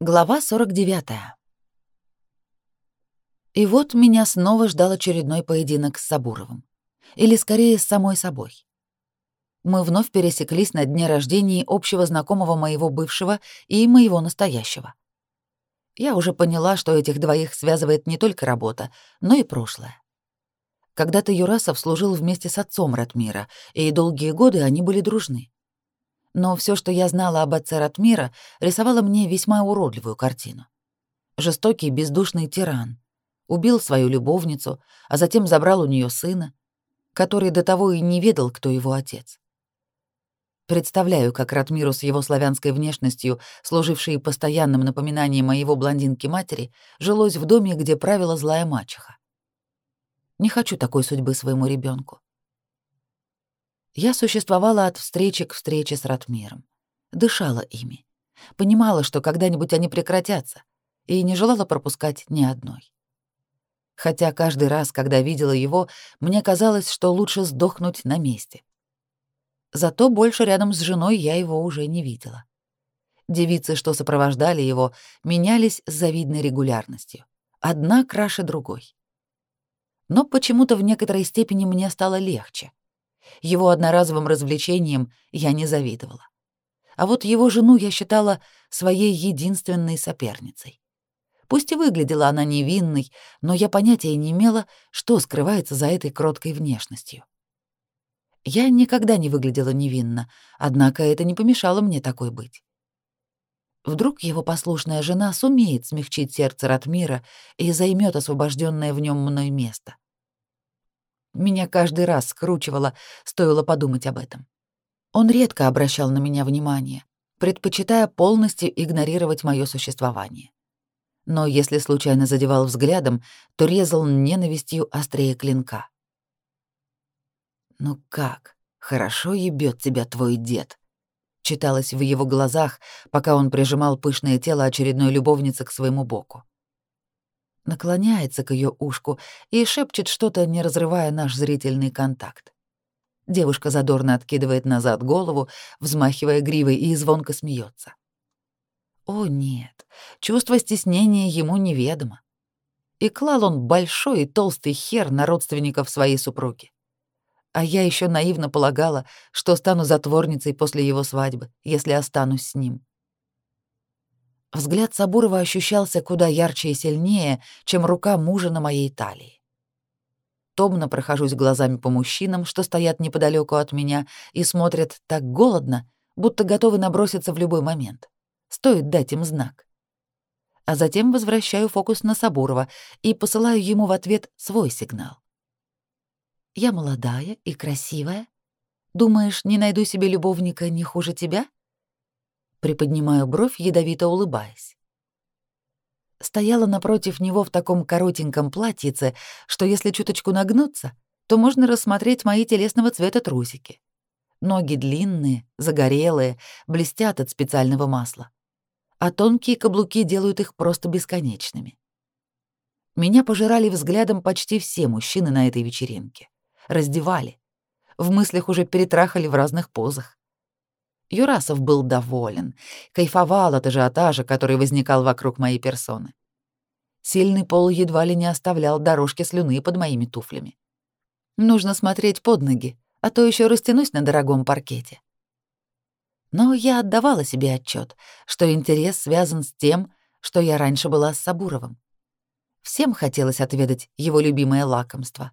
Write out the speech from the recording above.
Глава 49. И вот меня снова ждал очередной поединок с Сабуровым. Или скорее с самой собой. Мы вновь пересеклись на дне рождения общего знакомого моего бывшего и моего настоящего. Я уже поняла, что этих двоих связывает не только работа, но и прошлое. Когда-то Юрасов служил вместе с отцом Ратмира, и долгие годы они были дружны но все, что я знала об отце Ратмира, рисовало мне весьма уродливую картину. Жестокий, бездушный тиран. Убил свою любовницу, а затем забрал у нее сына, который до того и не ведал, кто его отец. Представляю, как Ратмиру с его славянской внешностью, служившей постоянным напоминанием моего блондинки-матери, жилось в доме, где правила злая мачеха. Не хочу такой судьбы своему ребенку. Я существовала от встречи к встрече с Ратмиром, дышала ими, понимала, что когда-нибудь они прекратятся, и не желала пропускать ни одной. Хотя каждый раз, когда видела его, мне казалось, что лучше сдохнуть на месте. Зато больше рядом с женой я его уже не видела. Девицы, что сопровождали его, менялись с завидной регулярностью. Одна краше другой. Но почему-то в некоторой степени мне стало легче. Его одноразовым развлечением я не завидовала. А вот его жену я считала своей единственной соперницей. Пусть и выглядела она невинной, но я понятия не имела, что скрывается за этой кроткой внешностью. Я никогда не выглядела невинно, однако это не помешало мне такой быть. Вдруг его послушная жена сумеет смягчить сердце Ратмира и займет освобожденное в нем мной место. Меня каждый раз скручивало, стоило подумать об этом. Он редко обращал на меня внимание, предпочитая полностью игнорировать мое существование. Но если случайно задевал взглядом, то резал ненавистью острее клинка. «Ну как, хорошо ебет тебя твой дед», — читалось в его глазах, пока он прижимал пышное тело очередной любовницы к своему боку наклоняется к ее ушку и шепчет что-то, не разрывая наш зрительный контакт. Девушка задорно откидывает назад голову, взмахивая гривой, и звонко смеется. О нет, чувство стеснения ему неведомо. И клал он большой и толстый хер на родственников своей супруги. А я еще наивно полагала, что стану затворницей после его свадьбы, если останусь с ним. Взгляд Сабурова ощущался куда ярче и сильнее, чем рука мужа на моей талии. Томно прохожусь глазами по мужчинам, что стоят неподалеку от меня и смотрят так голодно, будто готовы наброситься в любой момент. Стоит дать им знак. А затем возвращаю фокус на Сабурова и посылаю ему в ответ свой сигнал. «Я молодая и красивая. Думаешь, не найду себе любовника не хуже тебя?» Приподнимаю бровь, ядовито улыбаясь. Стояла напротив него в таком коротеньком платьице, что если чуточку нагнуться, то можно рассмотреть мои телесного цвета трусики. Ноги длинные, загорелые, блестят от специального масла. А тонкие каблуки делают их просто бесконечными. Меня пожирали взглядом почти все мужчины на этой вечеринке. Раздевали. В мыслях уже перетрахали в разных позах. Юрасов был доволен, кайфовал от ажиотажа, который возникал вокруг моей персоны. Сильный пол едва ли не оставлял дорожки слюны под моими туфлями. Нужно смотреть под ноги, а то еще растянусь на дорогом паркете. Но я отдавала себе отчет, что интерес связан с тем, что я раньше была с Сабуровым. Всем хотелось отведать его любимое лакомство